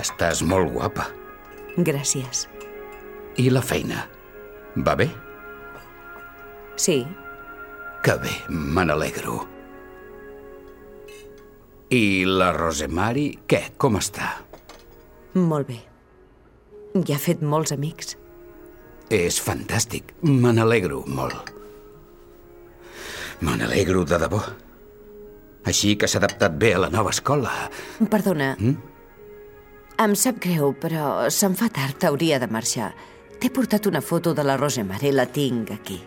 Estàs molt guapa. Gràcies. I la feina? Va bé? Sí, Que bé, me n'alegro. I la Rosemary, què, com està? molt bé. Ja ha fet molts amics. És fantàstic, me n'alegro molt. Me n'alegro de debò. Així que s'ha adaptat bé a la nova escola. Perdona. Em sap greu, però se'm fa tard, hauria de marxar. T'he portat una foto de la Rosemary, la tinc aquí.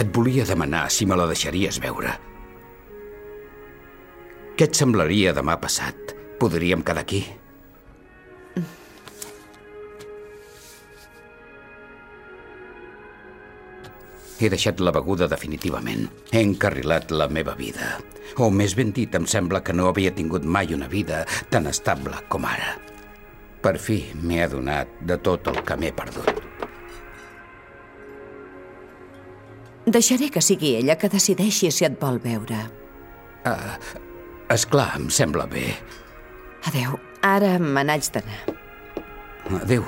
Et volia demanar si me la deixaries veure. Què et semblaria demà passat? Podríem quedar aquí? He deixat la beguda definitivament. He encarrilat la meva vida. O més ben dit, em sembla que no havia tingut mai una vida tan estable com ara. Per fi m'he adonat de tot el que m'he perdut. Deixaré que sigui ella que decideixi si et vol veure. És clar, em sembla bé. Adeu, ara me n'haig d'anar. Adéu.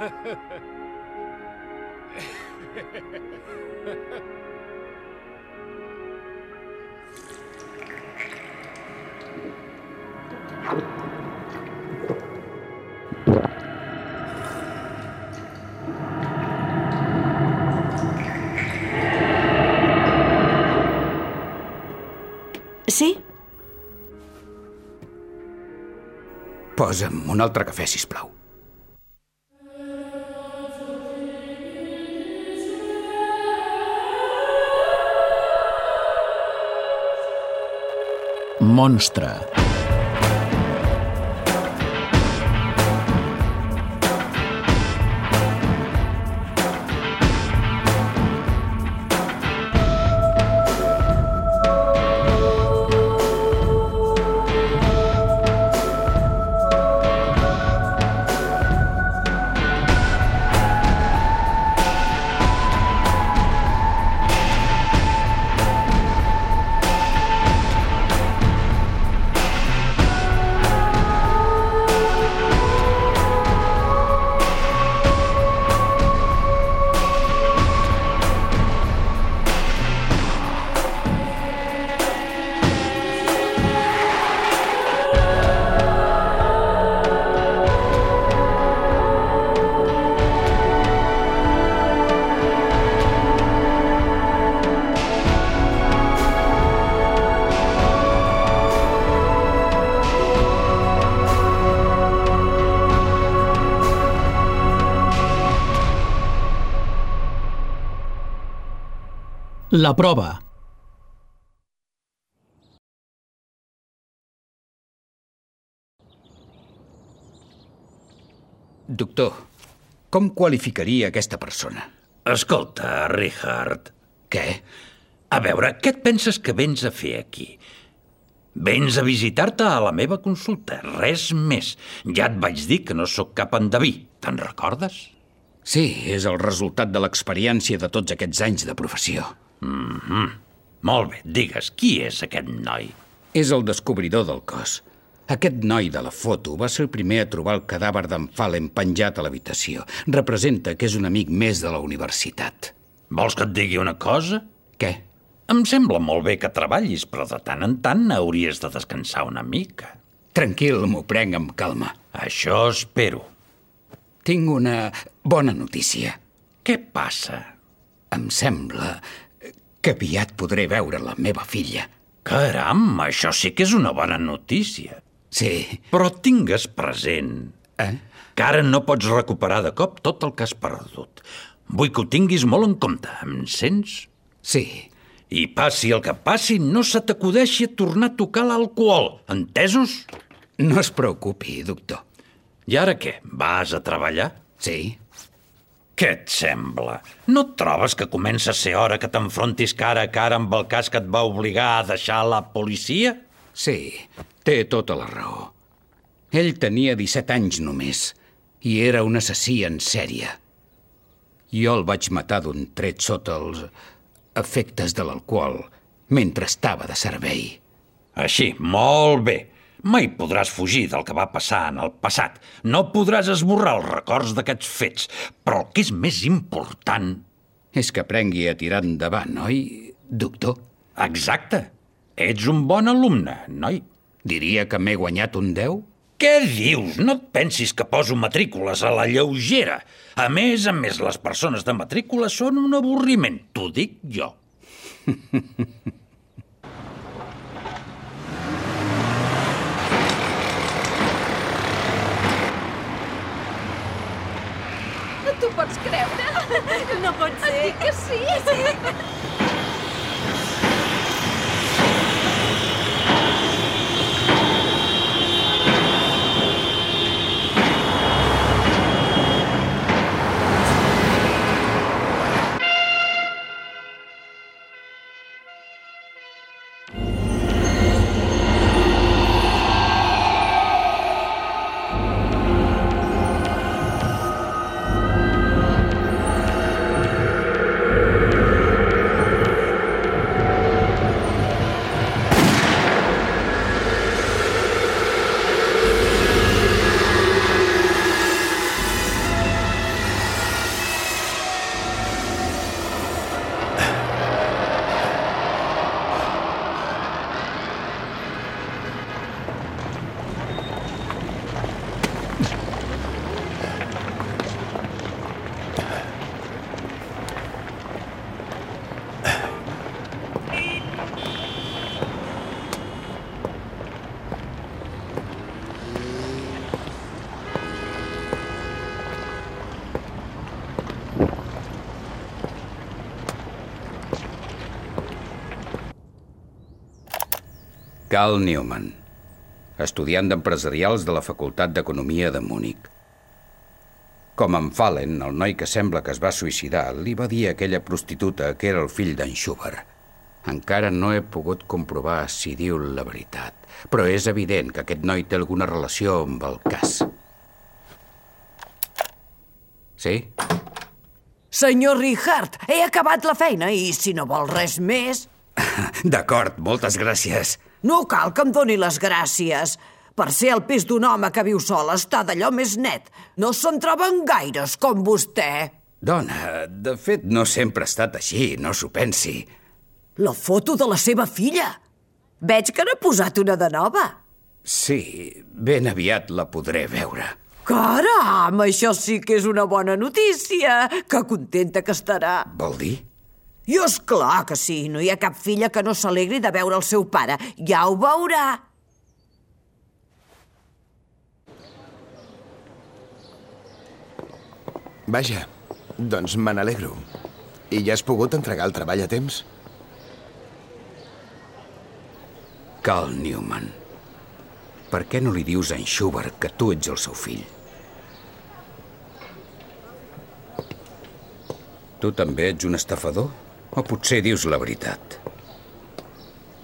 Sí? Posa'm un altre cafè, si plau. Monstre. La prova. Doctor, com qualificaria aquesta persona? Escolta, Richard, Què? a veure, què et penses que vens a fer aquí? Vens a visitar-te a la meva consulta, res més. Ja et vaig dir que no sóc cap endeví, te'n recordes? Sí, és el resultat de l'experiència de tots aquests anys de professió. Molt bé, digues, qui és aquest noi? És el descobridor del cos. Aquest noi de la foto va ser el primer a trobar el cadàver d'en Fallen penjat a l'habitació. Representa que és un amic més de la universitat. Vols que et digui una cosa? Què? Em sembla molt bé que treballis, però de tant en tant hauries de descansar una mica. Tranquil, m'ho prenc amb calma. Això espero. Tinc una bona notícia. Què passa? Em sembla que aviat podré veure la meva filla. Caram, això sí que és una bona notícia. Sí. Però tingues present Eh? que ara no pots recuperar de cop tot el que has perdut. Vull que ho tinguis molt en compte, em sents? Sí. I passi el que passi, no se t'acudeixi a tornar a tocar l'alcohol, entesos? No es preocupi, doctor. I ara què? Vas a treballar? Sí. Què et sembla? No et trobes que comença a ser hora que t'enfrontis cara a cara amb el cas que et va obligar a deixar la policia? Sí, té tota la raó. Ell tenia 17 anys només i era un assassí en sèrie. Jo el vaig matar d'un tret sota els efectes de l'alcohol mentre estava de servei. Així, molt bé. Mai podràs fugir del que va passar en el passat. No podràs esborrar els records d'aquests fets. Però el que és més important... És que aprengui a tirar endavant, oi, doctor? Exacte. Ets un bon alumne, noi. Diria que m'he guanyat un 10? Què dius? No et pensis que poso matrícules a la lleugera. A més a més, les persones de matrícula són un avorriment. T'ho dic jo. T'ho pots creure? No pot ser. Et dic que sí. sí. Carl Newman, estudiant d'empresarials de la Facultat d'Economia de Múnich. Com en Fallen, el noi que sembla que es va suïcidar, li va dir a aquella prostituta que era el fill d'en Schubert. Encara no he pogut comprovar si diu la veritat, però és evident que aquest noi té alguna relació amb el cas. Sí? Senyor Richard, he acabat la feina i si no vol res més... D'acord, moltes gràcies. No cal que em doni les gràcies. Per ser el pis d'un home que viu sol està d'allò més net. No se'n troben gaires com vostè. Dona, de fet, no sempre ha estat així, no s'ho pensi. La foto de la seva filla. Veig que n'ha posat una de nova. Sí, ben aviat la podré veure. Caram, això sí que és una bona notícia. Que contenta que estarà. Vol dir? I és clar que sí, no hi ha cap filla que no s'alegri de veure el seu pare. Ja ho veurà. Vaja, doncs me n'alegro. I ja has pogut entregar el treball a temps? Carl Newman, per què no li dius a en Schubert que tu ets el seu fill? Tu també ets un estafador? O potser dius la veritat?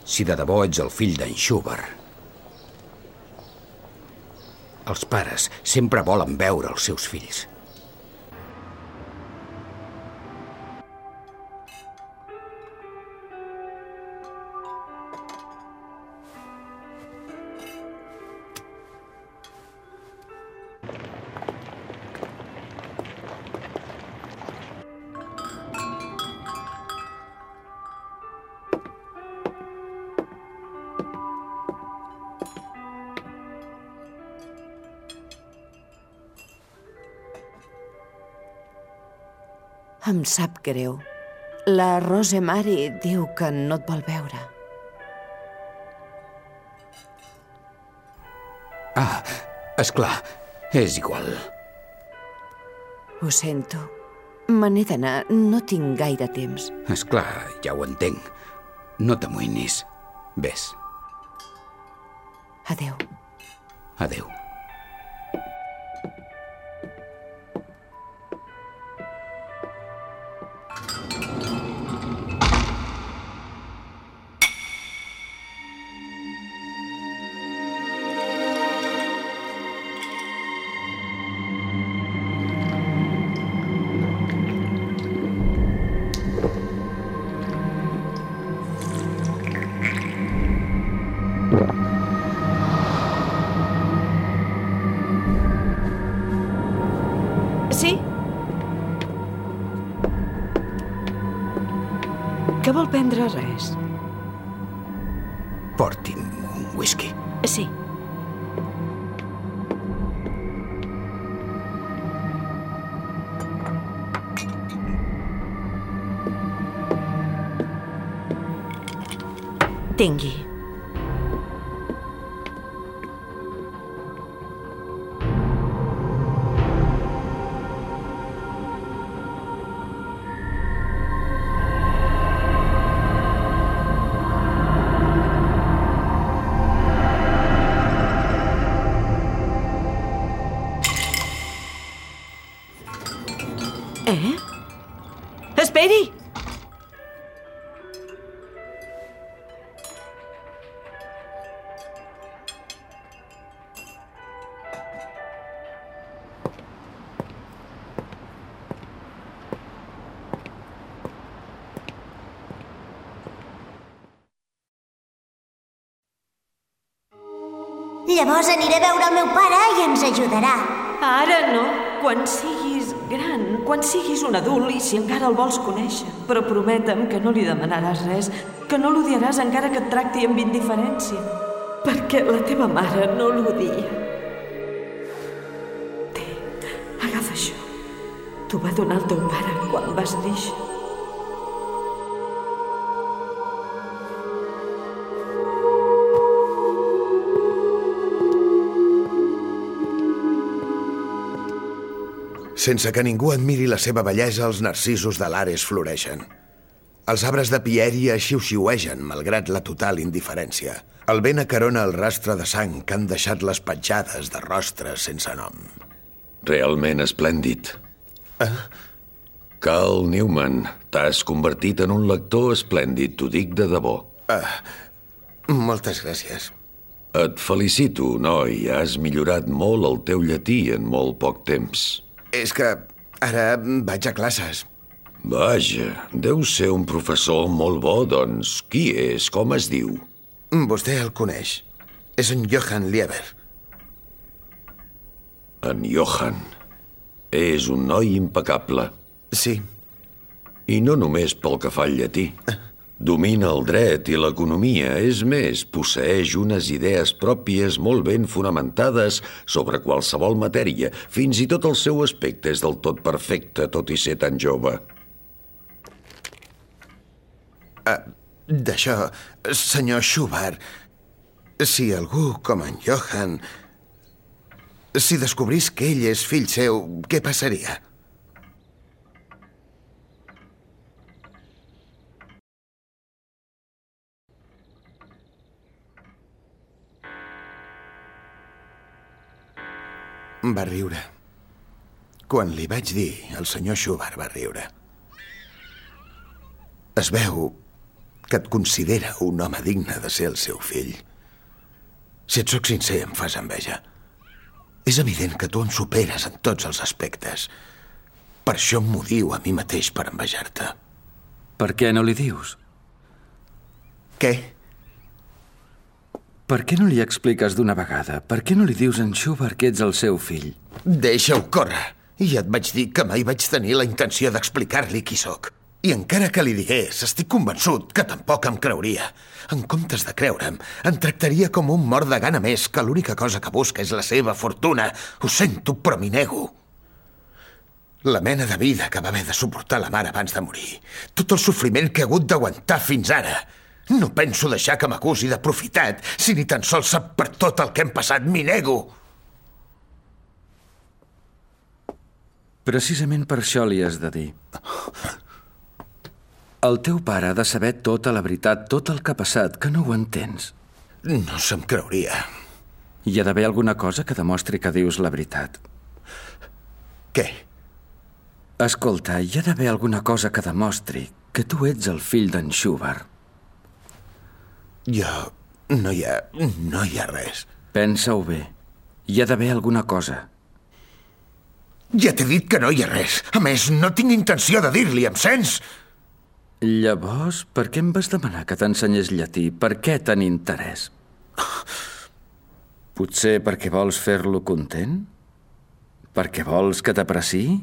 Si de debò ets el fill d'en Schubert. Els pares sempre volen veure els seus fills. Em sap greu. La Rosemary diu que no et vol veure. Ah, és clar, és igual. Ho sento. Me n'he d'anar. No tinc gaire temps. És clar, ja ho entenc. No t'amoïnis. Ves. Adeu. Adeu. Que vol prendre res? Porti'm un whisky. Sí. Tingui. Esperi! Llavors aniré a veure el meu pare i ens ajudarà. Ara no. Quan siguis quan siguis un adult i si encara el vols conèixer. Però prometem que no li demanaràs res, que no l'odiaràs encara que et tracti amb indiferència. Perquè la teva mare no l'odia. Té, agafa això. T'ho va donar el teu pare quan vas néixer. Sense que ningú admiri la seva bellesa, els narcisos de l'Ares floreixen. Els arbres de Pieria xiu-xiuegen, malgrat la total indiferència. El vent acarona el rastre de sang que han deixat les petjades de rostres sense nom. Realment esplèndid. Eh? Carl Newman, t'has convertit en un lector esplèndid, t'ho dic de debò. Moltes gràcies. Et felicito, noi. Has millorat molt el teu llatí en molt poc temps. És que ara vaig a classes. Vaja, deu ser un professor molt bo, doncs. Qui és? Com es diu? Vostè el coneix. És en Johann Lieber. En Johann. És un noi impecable. Sí. I no només pel que fa al llatí. Domina el dret i l'economia. És més, posseix unes idees pròpies molt ben fonamentades sobre qualsevol matèria. Fins i tot el seu aspecte és del tot perfecte, tot i ser tan jove. Uh, D'això, senyor Schubert, si algú com en Johann... Si descobrís que ell és fill seu, què passaria? Va riure. Quan li vaig dir, el senyor Schubert va riure. Es veu que et considera un home digne de ser el seu fill. Si et sóc sincer, em fas enveja. És evident que tu em superes en tots els aspectes. Per això m'ho diu a mi mateix per envejar-te. Per què no li dius? Què? Per què no li expliques d'una vegada? Per què no li dius en Schubert que ets el seu fill? Deixa-ho córrer. Ja et vaig dir que mai vaig tenir la intenció d'explicar-li qui sóc. I encara que li digués, estic convençut que tampoc em creuria. En comptes de creure'm, em tractaria com un mort de gana més que l'única cosa que busca és la seva fortuna. Ho sento, però m'hi nego. La mena de vida que va haver de suportar la mare abans de morir. Tot el sofriment que he hagut d'aguantar fins ara. No penso deixar que m'acusi d'aprofitat si ni tan sols sap per tot el que hem passat. M'hi nego. Precisament per això li has de dir. El teu pare ha de saber tota la veritat, tot el que ha passat, que no ho entens. No se'm creuria. Hi ha d'haver alguna cosa que demostri que dius la veritat. Què? Escolta, hi ha d'haver alguna cosa que demostri que tu ets el fill d'en Schubert. Jo... no hi ha... no hi ha res. Pensa-ho bé. Hi ha d'haver alguna cosa. Ja t'he dit que no hi ha res. A més, no tinc intenció de dir-li, em sents? Llavors, per què em vas demanar que t'ensenyés llatí? Per què tant interès? Potser perquè vols fer-lo content? Perquè vols que t'apreciï?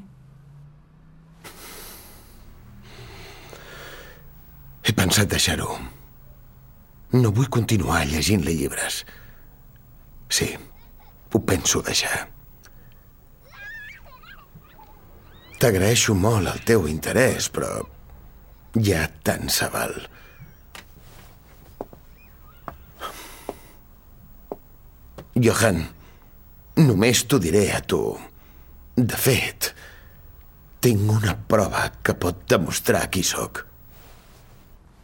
He He pensat deixar-ho. No vull continuar llegint-li llibres. Sí, ho penso deixar. T'agraeixo molt el teu interès, però ja tant se val. Johan, només t'ho diré a tu. De fet, tinc una prova que pot demostrar qui sóc.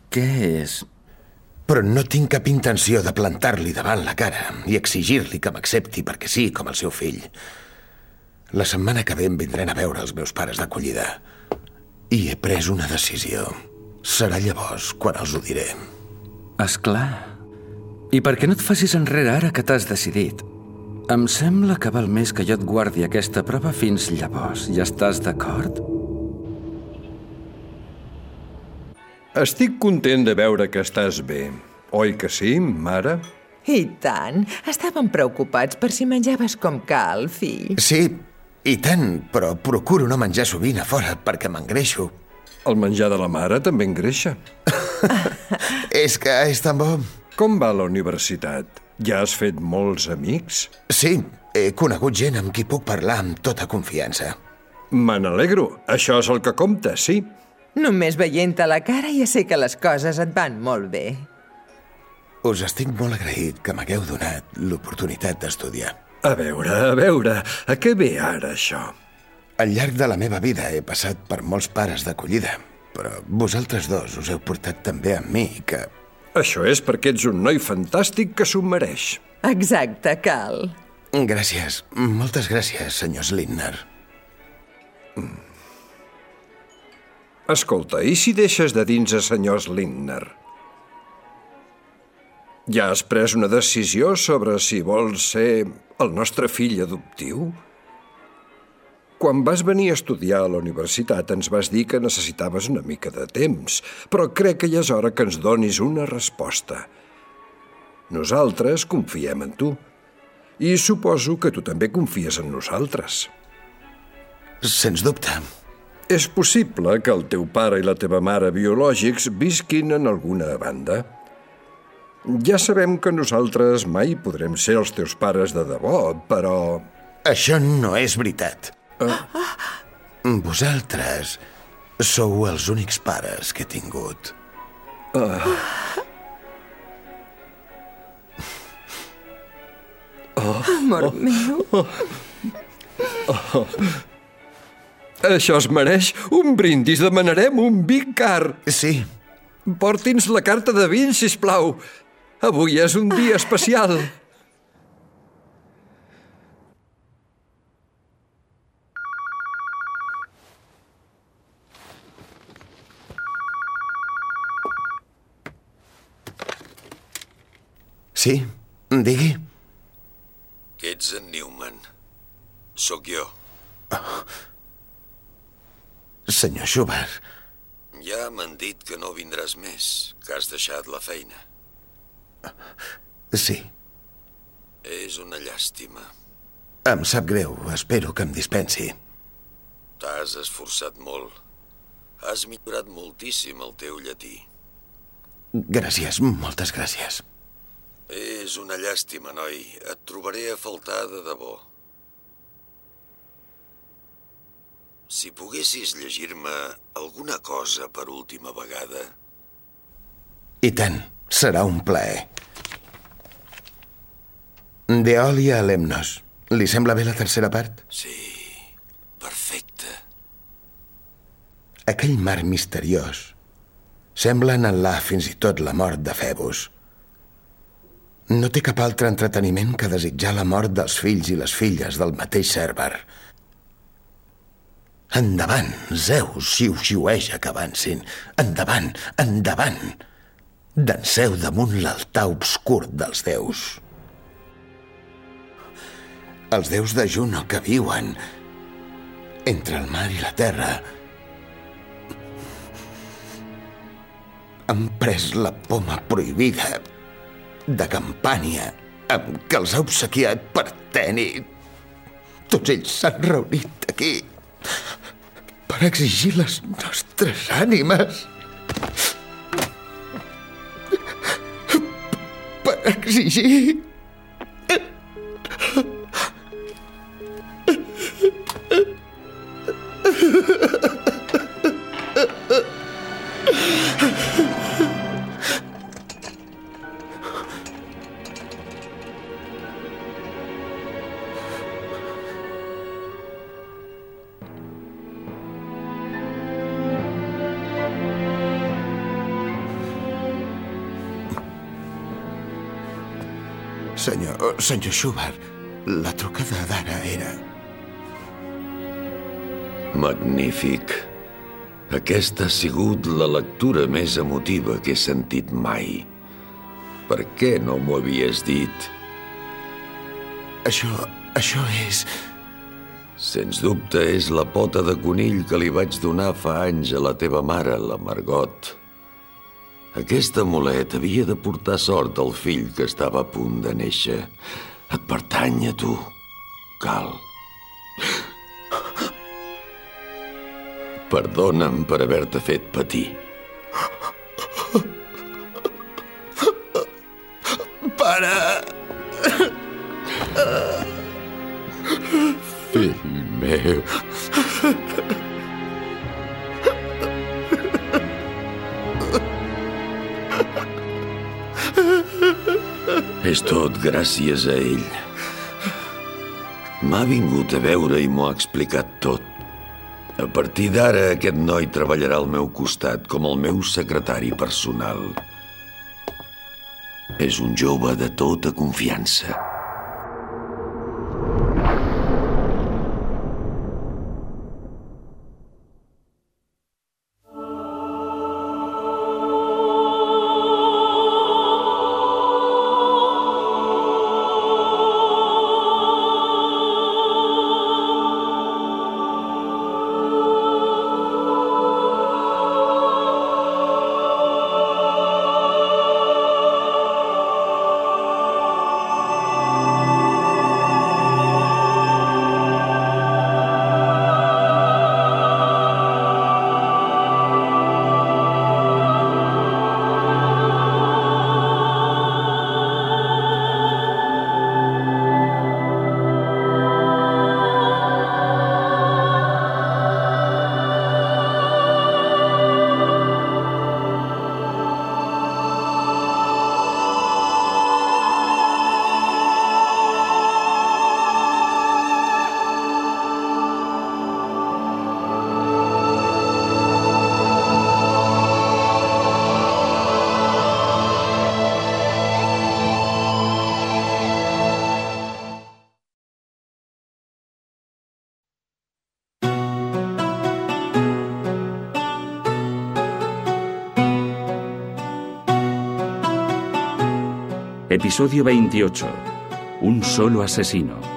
Què és? Però no tinc cap intenció de plantar-li davant la cara i exigir-li que m'accepti perquè sí, com el seu fill. La setmana que ve em vindran a veure els meus pares d'acollida. I he pres una decisió. Serà llavors quan els ho diré. És clar. I per què no et facis enrere ara que t'has decidit? Em sembla que val més que jo et guardi aquesta prova fins llavors. Ja estàs d'acord? Estic content de veure que estàs bé. Oi que sí, mare? I tant. Estàvem preocupats per si menjaves com cal, fill. Sí, i tant, però procuro no menjar sovint a fora perquè m'engreixo. El menjar de la mare també engreixa. és que és tan bo. Com va la universitat? Ja has fet molts amics? Sí, he conegut gent amb qui puc parlar amb tota confiança. Me n'alegro. Això és el que compta, sí. Només veient-te la cara ja sé que les coses et van molt bé. Us estic molt agraït que m'hagueu donat l'oportunitat d'estudiar. A veure, a veure, a què ve ara això? Al llarg de la meva vida he passat per molts pares d'acollida, però vosaltres dos us heu portat també amb mi, que... Això és perquè ets un noi fantàstic que s'ho mereix. Exacte, Cal. Gràcies, moltes gràcies, senyor Slintner. Escolta, i si deixes de dins a senyor Slintner? Ja has pres una decisió sobre si vols ser el nostre fill adoptiu? Quan vas venir a estudiar a la universitat ens vas dir que necessitaves una mica de temps, però crec que ja és hora que ens donis una resposta. Nosaltres confiem en tu. I suposo que tu també confies en nosaltres. Sens dubte. És possible que el teu pare i la teva mare biològics visquin en alguna banda. Ja sabem que nosaltres mai podrem ser els teus pares de debò, però... Això no és veritat. Uh. Vosaltres sou els únics pares que he tingut. Uh. Oh. Amor meu. Oh. Oh. Això es mereix un brindis. Demanarem un vi car. Sí. Porti'ns la carta de vi, si plau. Avui és un dia especial. Sí, digui. Ets en Newman. Sóc jo. Oh. Senyor Schubert. Ja m'han dit que no vindràs més, que has deixat la feina. Sí. És una llàstima. Em sap greu. Espero que em dispensi. T'has esforçat molt. Has millorat moltíssim el teu llatí. Gràcies, moltes gràcies. És una llàstima, noi. Et trobaré a faltar de debò. Si poguessis llegir-me alguna cosa per última vegada... I tant, serà un plaer. D'Eòlia a Lemnos. Li sembla bé la tercera part? Sí, perfecte. Aquell mar misteriós sembla anhelar fins i tot la mort de Febus. No té cap altre entreteniment que desitjar la mort dels fills i les filles del mateix Cèrber. Endavant, Zeus xiu-xiueja que avancin. Endavant, endavant. Danseu damunt l'altar obscur dels déus. Els déus de Juno que viuen entre el mar i la terra han pres la poma prohibida de Campània amb què els ha obsequiat per Teni. Tots ells s'han reunit aquí per exigir les nostres ànimes. Per exigir Senyor, senyor Schubert, la trucada d'ara era... Magnífic. Aquesta ha sigut la lectura més emotiva que he sentit mai. Per què no m'ho havies dit? Això... això és... Sens dubte és la pota de conill que li vaig donar fa anys a la teva mare, la Margot. Aquest amulet havia de portar sort al fill que estava a punt de néixer. Et pertany a tu, Cal. Perdona'm per haver-te fet patir. Pare! Fill meu... És tot gràcies a ell. M'ha vingut a veure i m'ho ha explicat tot. A partir d'ara, aquest noi treballarà al meu costat com el meu secretari personal. És un jove de tota confiança. Episodio 28. Un solo asesino.